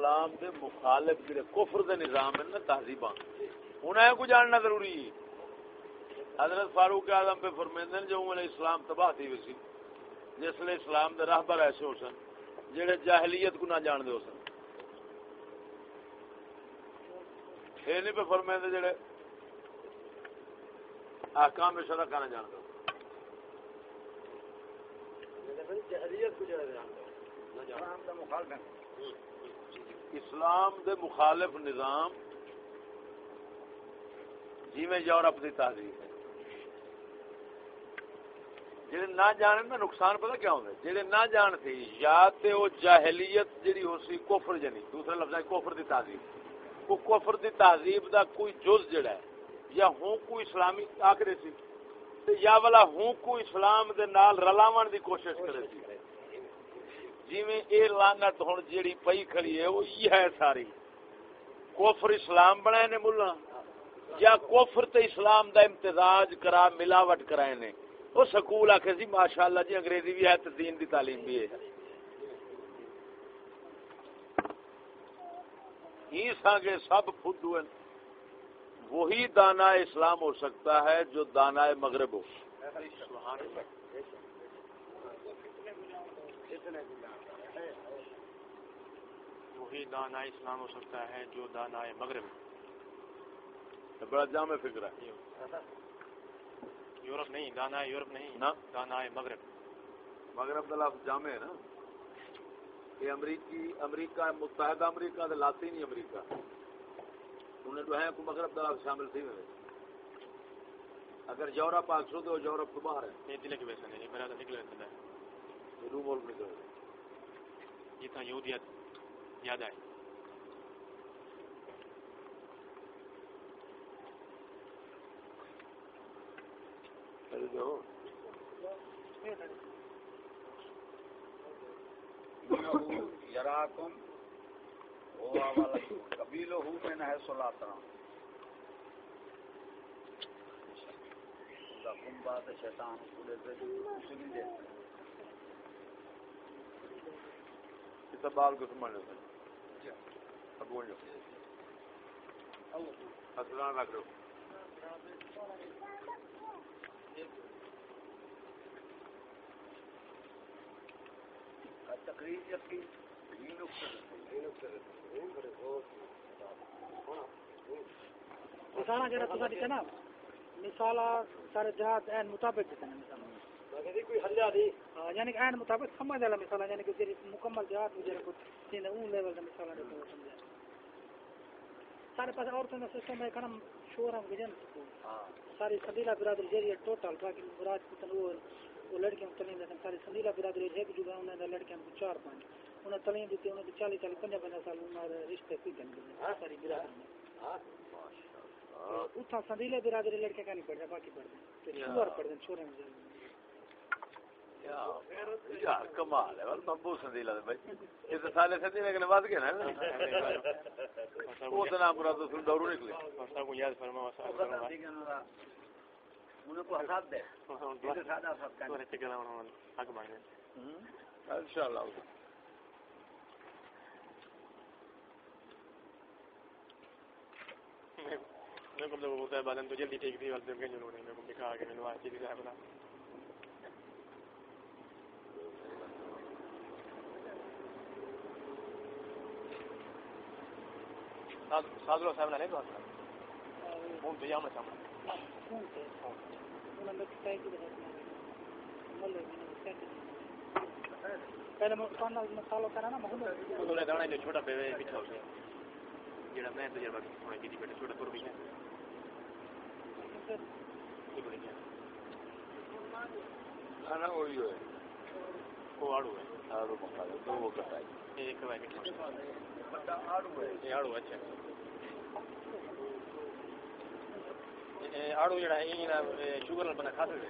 اسلام دے مخالف جڑے کفر دے نظام ہیں نا تہذیباں۔ انہیں کو جاننا ضروری ہے؟ حضرت فاروق اعظم پہ فرمیندن جو انہیں اسلام تباہ تھی ویسی جس لیے اسلام دے راہبر ایسے ہو سن جڑے جاہلیت کو نہ جان دے ہو سن۔ یہ نہیں پہ فرمیندے جڑے احکام شرع کا نہ جان دے جہلیت کو جڑے جان دے اسلام دے مخالف نظام جی میں یورپ کی تہذیب ہے۔ جڑے نہ جانے نا نقصان پتہ کیا ہوتا ہے؟ جڑے نہ جان تھی یا تے وہ جاہلیت جڑی ہو سی کفر جنی، دوسرا لفظ ہے کفر دی تہذیب۔ کو کفر دی تہذیب دا کوئی جز جڑا ہے، یا ہوں کو اسلامی آکرے سی، یا والا ہوں کو اسلام دے نال رلاون دی کوشش کرے سی۔ جی میں اے لانت ہوں جیڑی پئی کھڑی ہے، وہ یہ ہے ساری۔ کوفر اسلام بنائے نے ملا یا کوفر تے اسلام دا امتزاج کرا، ملاوٹ کرائے نے۔ وہ سکول آخر جی ماشاء اللہ جی انگریزی بھی ہے تو دین دی تعلیم بھی ہے۔ ہی سانگے سب فدو وہی دانا اسلام ہو سکتا ہے جو دانا مغرب ہو۔ وہی دانا اسلام ہو سکتا ہے جو دانا مغرب بڑا جامع فکر ہے۔ یورپ نہیں دانا یورپ نہیں نا دانا مغرب۔ مغرب کا لفظ جامع ہے نا۔ یہ امریکی امریکہ متحدہ امریکہ تو لاطینی امریکہ۔ انہیں جو ہے کو مغرب کا لفظ شامل تھی۔ میرے اگر یورپ آکسو تو یورپ تو باہر ہے۔ یہ دلے کی ویسا نہیں میرا تو نکلے ہے رو ملک نکل جتنا یہودیت یاد آئے یراکم ہوا والا قبیلو ہو میں نہ ہے سلاتا خدا کم بات شیطان پورے کچھ نہیں دیکھتے یہ سب بال کو سمجھ لیتے اب بول رکھ لو تقریر جب کی۔ یہ مثال اگر تسا دیتے نا مثال سارے جہات این مطابق دیتے نا مثال کوئی حل دی ہاں، یعنی کہ مطابق سمجھ والا مثال یعنی کہ جی مکمل جہات مجھے کو تین اون لیول کا مثال ہے تو سمجھا۔ سارے پاس عورتوں کا سسٹم ہے کنم شور ہم گجن۔ ساری سبیلا برادری جیری ٹوٹل باقی مراد کو تن وہ لڑکیاں تعلیم دیتے ساری سبیلا برادری ایک جو انہوں نے لڑکیاں کو چار پانچ۔ انہیں تعلیم دیتی انہوں نے چالیس چالیس پنجا پنجا سال انہوں رشتے کی کرنے ساری برادری اتھا سندیلے برادری لڑکے کا نہیں پڑھ رہا باقی پڑھ رہے چھوڑ پڑھ رہے چھوڑے میں یار کمال ہے بمبو سندیلا دے بھائی۔ یہ تو سالے کے نا۔ وہ تو نام تو سن نکلے۔ کو یاد فرما کو حساب دے یہ سادہ حساب کا انہوں نے حق مانگے انشاءاللہ میں کو تو جلدی ٹھیک تھی نے کو دکھا کے صاحب سادرو صاحب نے بات وہ دیا میں پہلے مکان مسالو کرا نا نے دانا جو چھوٹا پہ پیچھے ہو گیا جڑا میں تجربہ ہونے کی بیٹے چھوٹا پر بھی ہے یہ بڑی ہے کھانا وہی ہے وہ آڑو ہے آڑو مکھا دے تو وہ کرتا ہے ایک بڑا آڑو ہے یہ آڑو اچھا آڑو جڑا ہے یہ شوگر نال بنا کھا سکتے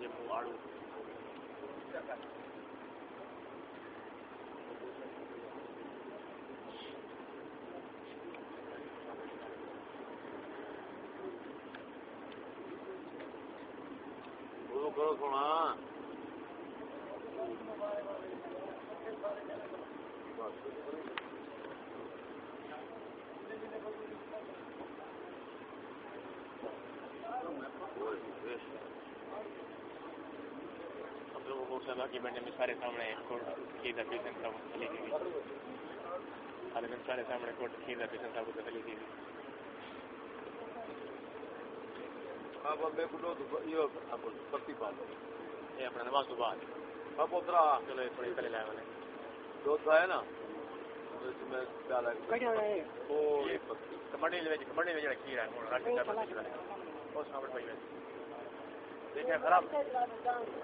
جب آڑو میں سارے سامنے کوٹ پیسن گئی سارے سامنے کوٹ پیسن گئی اب یہ پتی یہ اپنا نماز تو بعد اب اترا چلو یہ پہلے لائے والے دو ہے نا؟ اس میں کٹیا ہے۔ وہ ایک پتی کمڑی لے کمڑی لے جڑا کیڑا ہے۔ وہ راٹی کا بچا ہے۔ وہ سامنے پئی ہے دیکھیں خراب۔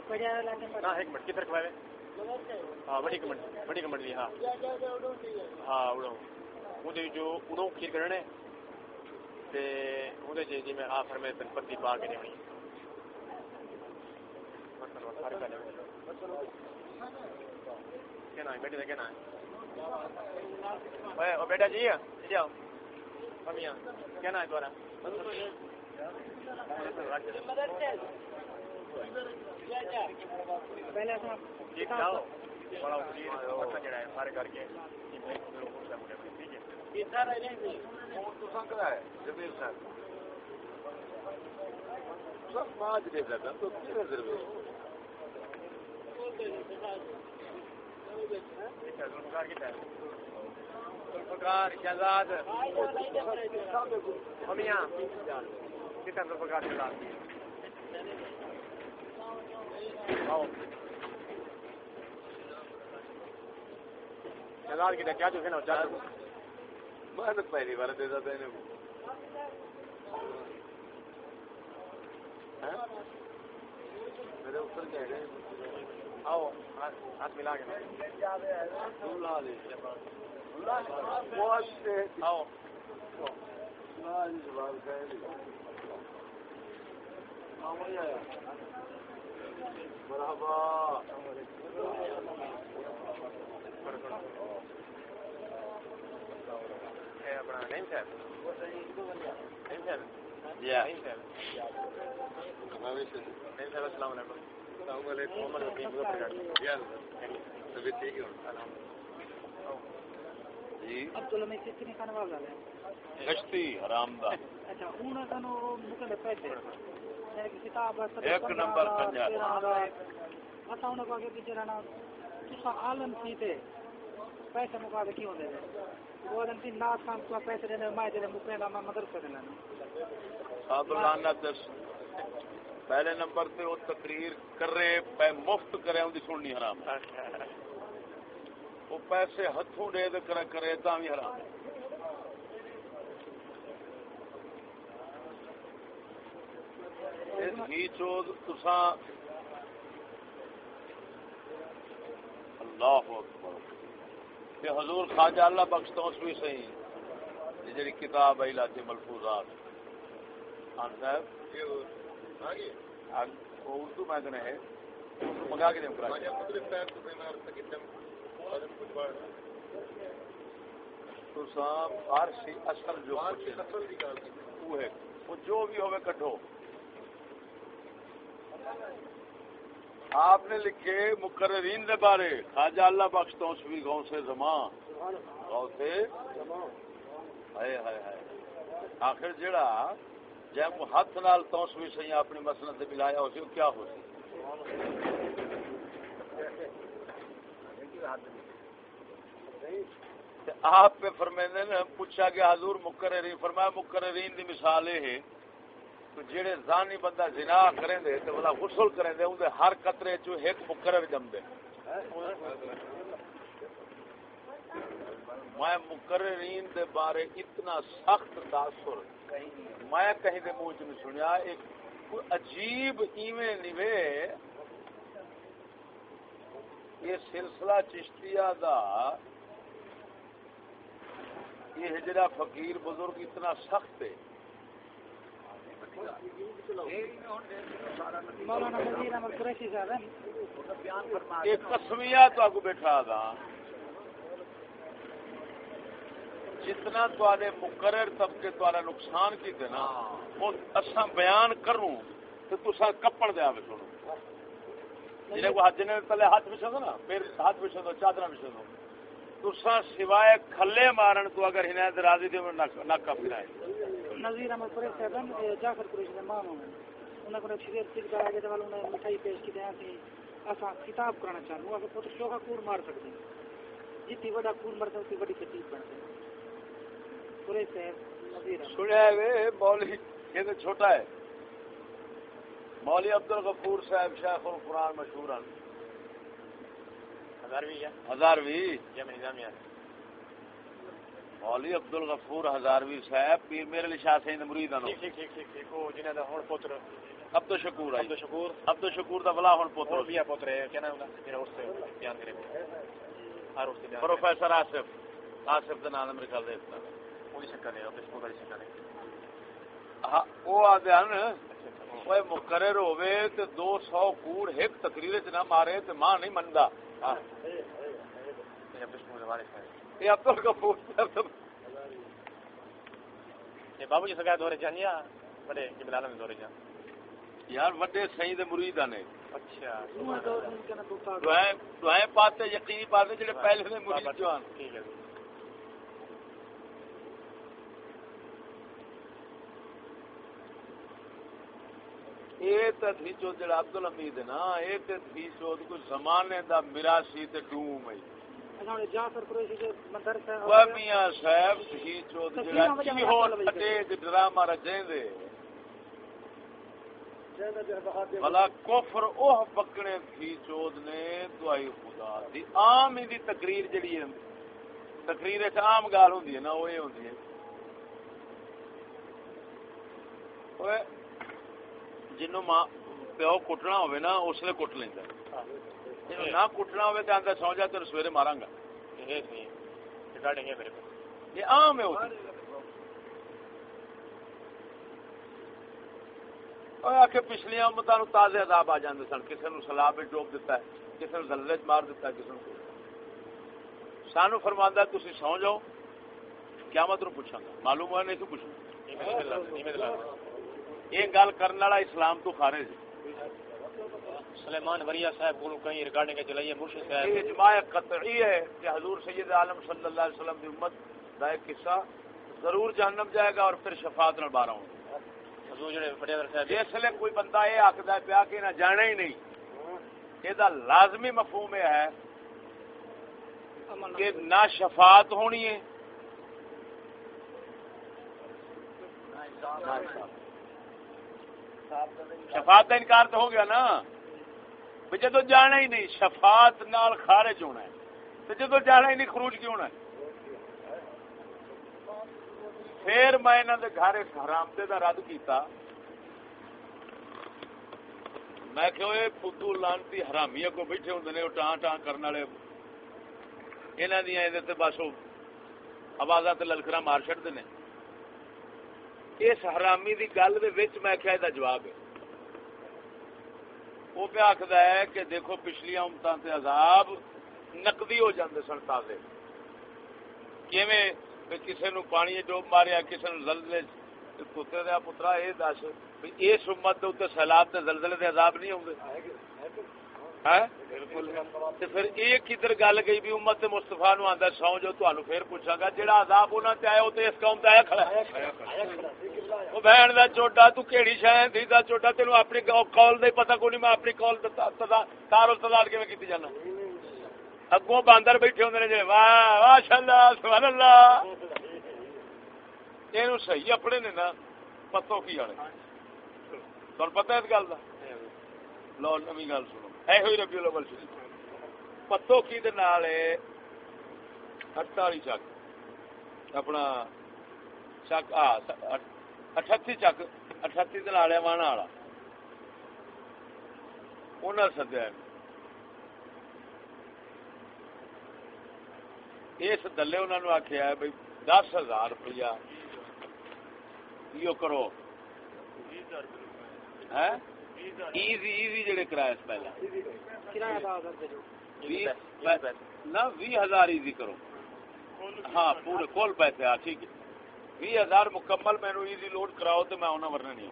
کٹیا ہے۔ لیکن نہ ایک منٹ کدھر کھوائے ہاں بڑی کمنڈ بڑی کمنڈ دی ہاں۔ ہاں اڑو۔ مجھے جو اڑو کھیر کرنے تے اودے جی جی میں آخر میں تن پتی پا کے نہیں بیٹی کا کہنا ہے بیٹا جی جی آؤ کمیاں کہنا ہے تمہارا سارے کر کے سب ماج دے سکتا تو ذوالفقار شہزاد ہمیاں کتنا ذوالفقار شہزاد آؤ شہزاد کی جو ہے نا چار میں تو پہلی بار دے دیتا انہیں اپنا نہیں صاحب۔ نہیں صاحب۔ ہے جی۔ گشتی حرام دا۔ اچھا ایک نمبر پنجا پیسے مکا دے کیوں دے دے؟ وہ دن تین ناس کام کو پیسے دینے میں دے مکے دا میں مدرسہ دے لینا صاحب لانا دس پہلے نمبر تے وہ تقریر کر رہے پہ مفت کرے، ان دی سننی حرام وہ پیسے ہتھوں دے دے کرے کرے تا بھی حرام اس ہی چود تساں۔ اللہ اکبر۔ کہ حضور خواجہ اللہ بخش تو بھی صحیح یہ جڑی کتاب ہے علاج ملفوظات۔ خان صاحب؟ آگ- وہ اردو میں کہنے ہے منگا کے دیں تو صاحب فارسی اصل جو وہ ہے وہ جو بھی ہوئے کٹھو۔ آپ نے لکھے مقررین دے بارے۔ خواجہ اللہ بخش تو اس بھی گاؤں سے زمان گاؤں سے ہائے ہائے ہائے۔ آخر جڑا جب ہاتھ نال تو اس بھی اپنی مسلط سے ملایا اسی کو کیا ہو سی؟ آپ پہ فرمیندے نے پوچھا کہ حضور مقررین، فرمایا مقررین دی مثال ہے کہ جڑے زانی بندہ زنا کریں دے تے بلا غسل کریں دے اون ہر قطرے چوں ایک مقرر جم دے میں مقررین دے بارے اتنا سخت تاثر، میں کہیں دے منہ چ سنیا، ایک کوئی عجیب ایویں نوے یہ سلسلہ چشتیہ دا، یہ ہجرا فقیر بزرگ اتنا سخت ہے۔ تو بیٹھا جتنا تے مقرر طبقے تارا نقصان کیتے نا وہ اساں بیان کروں تو تسا کپڑ دیا میں سنو۔ جنہیں کو جنہیں تلے ہاتھ بچھا دو نا، پھر ہاتھ بچھا دو چادر بچھا دو تسا سوائے کھلے مارن تو اگر ہنایت راضی دے میں نک کپ لائے نظیر احمد قریش صاحب جعفر قریش دے ماں ہوں انہاں کو شریر سکھ دا جے والوں نے مٹھائی پیش کی دیا سی اسا خطاب کرنا چاہوں وہ پتر شوکا کور مار سکتے ہیں جتنی بڑا کور مرتا اسی بڑی تکلیف بنتے ہیں قریش صاحب نظیر احمد سنیا ہے وے مولوی یہ تو چھوٹا ہے مولوی عبد الغفور صاحب شیخ القرآن مشہور ہیں ہزار بھی ہے ہزاروی یا میں نظام یار مولوی عبد الغفور ہزاروی صاحب پیر میرے علی شاہ سید مرید ہیں۔ ٹھیک ٹھیک ٹھیک ٹھیک جنہاں دا ہن پتر۔ عبد الشکور عبد شکور۔ عبد الشکور دا بلا ہن بھی ہے پتر ہے کیا نام ہے میرا اس سے بیان کرے ہر اس سے پروفیسر آصف آصف دا نام میرے خیال دے کوئی شکل نہیں عبد شکور والی شکل نہیں۔ ہاں آدھے ہیں وہ مقرر ہوئے تے دو سو کوڑ ایک تقریر چ نہ مارے تے ماں نہیں مندا۔ ہاں۔ عبد یہ عبد الغفور صاحب یہ بابو جی سگا دورے جانیا بڑے میں دورے جان یار وڈے سہی دے مرید نے اچھا دعائیں پاتے یقینی پاتے جڑے پہلے دے مرید جوان ٹھیک ہے اے تے تھی چو جڑا عبد الحمید ہے نا اے تے تھی چو کوئی زمانے دا میراثی تے ڈوم ہے میاں صاحب ڈرامہ رجیں دے۔ کفر اوہ تھی چود نے دعائی خدا دی۔ عام ہی دی تقریر جڑی ہے۔ تقریر عام گال ہوندی ہے نا وہ یہ ہوندی ہے۔ اوے جنوں ماں پیو کٹنا نا اس نے کٹ لیندا جنوں نہ کٹنا ہوے تے آندا سو جا تے سویرے ماراں گا۔ یہ نہیں ریکارڈنگ ہے میرے پاس۔ یہ عام ہے ہوتی اور آخر پچھلیاں امتوں نو تازے عذاب آ جاندے سن۔ کسی نو سلاب ڈوب دیتا ہے کسی چ مار دیتا ہے کسی نو سانو فرماندا تسی سو جاؤ قیامت نو پوچھاں گا۔ معلوم ہوا نہیں تو اللہ یہ گل کرنے والا اسلام تو خارج ہے۔ سلیمان وریا صاحب کو کہیں ریکارڈنگ چلائیے مرشد یہ صاحب اجماع قطعی ہے کہ حضور سید عالم صلی اللہ علیہ وسلم کی امت کا ایک قصہ ضرور جہنم جائے گا اور پھر شفاعت نال بارہ ہوں حضور جڑے بڑے صاحب۔ جس لیے کوئی بندہ یہ آخر پیا کہ نہ جانا ہی نہیں یہ لازمی مفہوم یہ ہے کہ نہ شفاعت ہونی ہے شفاعت کا انکار تو ہو گیا نا۔ بھی جدو جانا ہی نہیں، شفاعت نال خارج ہونا ہے۔ تو جدو جانا ہی نہیں، خروج کیوں ہونا ہے؟ پھر میں انہوں نے گھر اس حرامتے کا رد کیتا۔ میں کہ وہ فدو لانتی حرامی کو بیٹھے ہوں نے ٹان ٹان کرنے والے۔ یہاں دیا یہ بس وہ آواز للکرا مار چڑتے ہیں اس حرامی دی گل دے وچ میں کیا دا جواب ہے۔ وہ پہ آخر ہے کہ دیکھو پچھلیاں امتان سے عذاب نقدی ہو جاندے سن تازے۔ کیویں کہ کسے نو پانی ڈوب ماریا، کسے نو زلزلے تے کتے دا پترا یہ دس بھی اس امت دے اوتے سیلاب تے زلزلے دے عذاب نہیں ہوندے ہیں پھر یہ کدھر گل گئی بھی امت مصطفیٰ نو آندا سو جو تانوں پھر پوچھاں گا جڑا عذاب انہاں تے آیا او تے اس قوم تے آیا کھڑا ہے؟ او بہن دا چوٹا تو کیڑی شے دی دا چوٹا تینوں اپنی قول دے پتہ کوئی نہیں میں اپنی قول تار و تضاد کیویں کیتی جانا؟ اگوں باندر بیٹھے ہوندے نے جے واہ ماشاءاللہ سبحان اللہ اینو صحیح اپنے نے نا پتو کی والے تھانوں پتہ ہے اس گل دا؟ لو نویں گل سنو۔ اے ہوئی ربی الاول شریف پتو کی دے نال ہے اٹھالی چک اپنا چک آ اٹھتی چک اٹھتی دن وانا والا سدیا اس دلے انہوں نے آخیا ہے بھائی دس ہزار روپیہ یہ کرو ایزی ایزی جڑے کرایہ پہلا نہ بھی ہزار ایزی کرو۔ ہاں پورے کول پیسے ہاں ٹھیک ہے۔ بھی ہزار مکمل میں ایزی لوڈ کراؤ تو میں انہیں ورنہ نہیں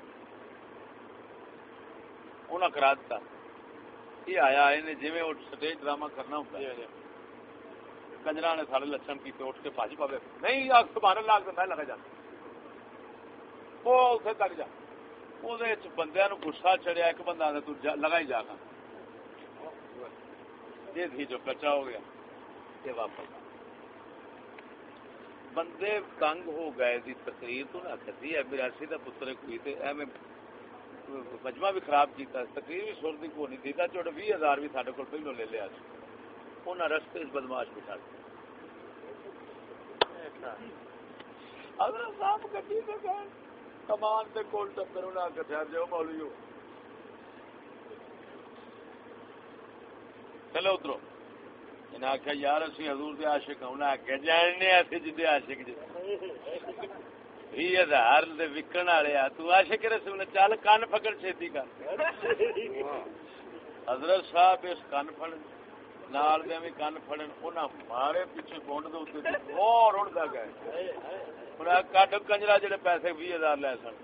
انہیں کرا دیتا۔ یہ آیا انہیں جی وہ سٹیج ڈرامہ کرنا ہوتا ہے۔ کنجرا نے سارے لچن کیتے اٹھ کے بھاج پاوے۔ نہیں آگ سبحان اللہ آگ میں لگا جا۔ وہ اتنے تک جا۔ وہ بندے نو گسا چڑیا ایک بندہ تو لگا ہی جا گا یہ تھی جو کچا ہو گیا یہ واپس بندے تنگ ہو گئے دی تقریر تو نہ کتی ہے میراسی دا پتر کوئی تے اے میں مجمع بھی خراب کیتا تقریر بھی سر دی کو نہیں دیتا چوٹ 20000 بھی ساڈے کول پہلو لے لیا انہاں رستے اس بدماش بٹھا اگر صاحب گڈی تے گئے کمان تے کول ٹکر انہاں کہ ٹھہر جاؤ مولویو چلو اترو۔ انہیں آخیا یار اسی حضور دے عاشق ہوں انہیں آخیا جاننے ایسے جدے عاشق جی بھی ہزار دے وکن والے آ تو عاشق رسول چل کن پکڑ چھتی کر۔ حضرت صاحب اس کن پھڑ نال دے بھی کن پھڑن انہاں مارے پیچھے بونڈ دے اوتے اور اڑدا گئے انہاں کڈ کنجرا جڑے پیسے 20000 لے سن۔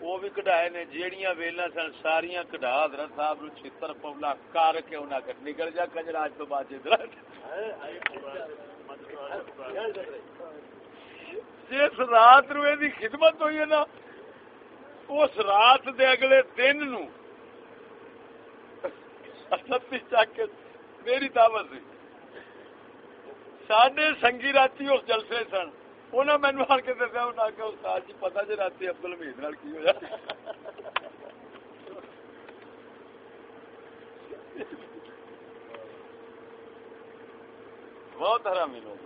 وہ بھی کڈائے نے، جیڑیاں ویلاں سن، ساریاں کڈا حضرت صاحب نو چھتر پولا کر کے انہاں کہ نکل جا کنجرا اج تو بعد ادھر جس رات نو یہ خدمت ہوئی ہے نا، اس رات دے اگلے دن نو۔ ستتی چک کے میری دعوت سی ساڈے سنگی راتی اس جلسے سن۔ انہیں مینو آن کے دسیا انہیں آخیا استاد جی پتا جی رات ابدل حمید نال کی ہوا بہت حرامی لوگ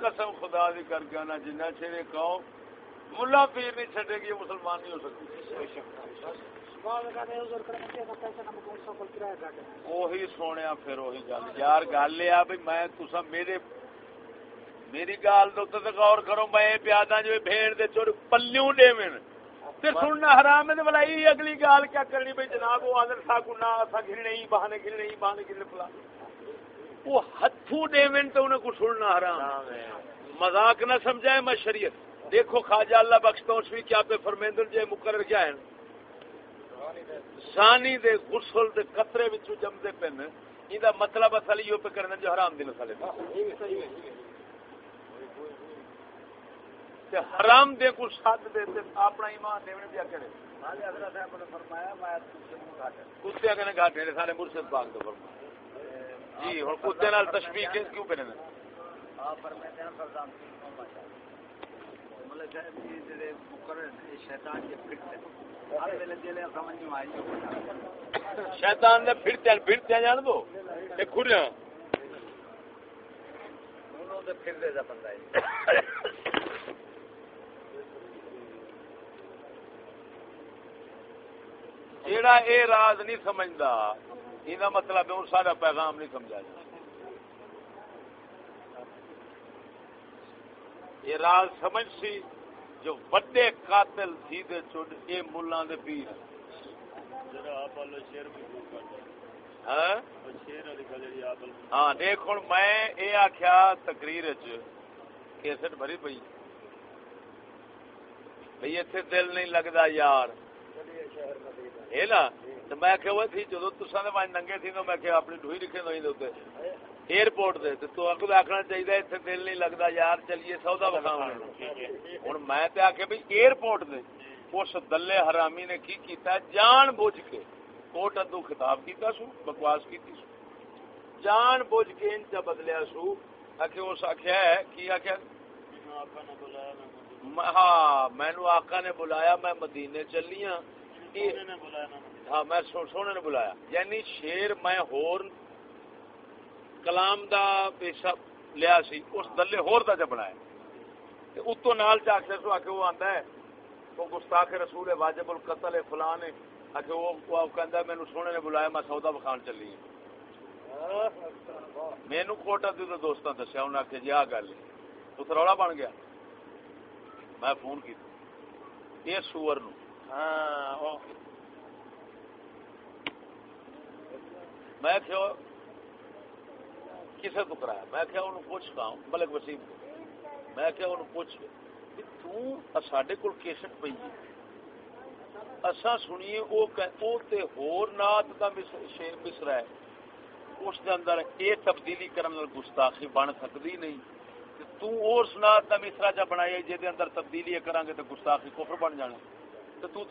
قسم خدا دی کر کے نا جنہ چیرے قوم ملا پیر نہیں چھٹے گی، مسلمان نہیں ہو سکتی۔ وہی سونے پھر وہی گل یار گل یہ بھی میں تسا میرے میری گال دے تے غور کرو میں پیادا جو بھیڑ دے چور پلیوں ڈے میں تے سننا حرام ہے تے اگلی گال کیا کرنی بھئی جناب وہ سا اسا گھرنے ہی بہانے ہی بہانے پلا وہ میں تے انہیں کو سننا حرام مذاق نہ سمجھائے میں شریعت دیکھو خواجہ اللہ بخش تو اس بھی کیا پہ فرمیندر جے مقرر کیا ہے سانی دے غسل دے قطرے وچوں جمدے پن۔ ایندا مطلب اصل یہ پہ کرنا جو حرام دے مسئلے تے حرام دے کو ساتھ دے تے اپنا ایمان دیونے دیا کرے۔ کتے کنے گھاٹے نے سارے مرشد پاک تو فرمایا۔ جی ہن کتے نال تشبیہ کیوں کرنے آپ فرماتے ہیں فرزان صاحب جی جڑے مقرر ہیں شیطان کے پھٹ سے ہر ویلے جلے سمجھ نہیں آئی شیطان نے پھرتے پھرتے جان دو۔ اے کھڑیاں انہوں نے پھر دے دا بندہ ہے۔ جیڑا اے راز نہیں سمجھدا یہ مطلب ہے وہ سارا پیغام نہیں سمجھا جائے یہ راز سمجھ سی جو وڈے قاتل تھی دے چڈ اے ملاں دے پیر۔ ہاں؟ ہاں دیکھ ہوں میں اے آخیا تقریر چ کیسٹ بھری پئی۔ بھئی اتنے دل نہیں لگتا یار۔ یہ نا میں کہ وہ تھی جدو تسا ننگے تھی تو میں اپنی ڈوئی لکھے دوئی دے ایئرپورٹ دے تو اگو آخنا چاہیے اتنے دل نہیں لگتا یار چلیے سودا بخاؤ ہوں میں تے آخیا بھائی ایئرپورٹ دے اس دلے حرامی نے کی کیتا جان بوجھ کے کوٹ ادو خطاب کیتا سو بکواس کیتی سو جان بوجھ کے ان چا بدلیا سو آخر اس آخیا ہے کی آخیا ہاں مینو آقا نے بلایا میں مدینے چلی ہاں ہاں میں سونے نے بلایا یعنی شیر میں ہور کلام دا پیشہ لیا سی اس دلے ہور دا چ بنایا۔ اتو نال چ آخر سو آخر وہ آندا ہے وہ گستاخ رسول ہے واجب القتل ہے فلان ہے۔ آخر وہ وہ کہندا مینوں سونے نے بلایا میں سودا بخان چلی ہوں۔ مینوں کوٹا دی دوستاں دسیا انہاں کہ جی آ گل تو رولا بن گیا۔ میں فون کیتا۔ یہ سور نو ہاں میں کہو کسے تو کرایا؟ میں کیا انہوں پوچھ پاؤں ملک وسیم کو۔ میں کیا انہوں پوچھ کہ تو ساڈے کول کیسٹ پئی اساں سنیے، او کہ او تے ہور نات دا مصرا ہے۔ اس دے اندر یہ تبدیلی کرنے نال گستاخی بن سکتی نہیں۔ تے تو اور سنا تا مصرا جا بنایا جے دے اندر تبدیلی کران گے تے گستاخی کفر بن جانا۔ تے تو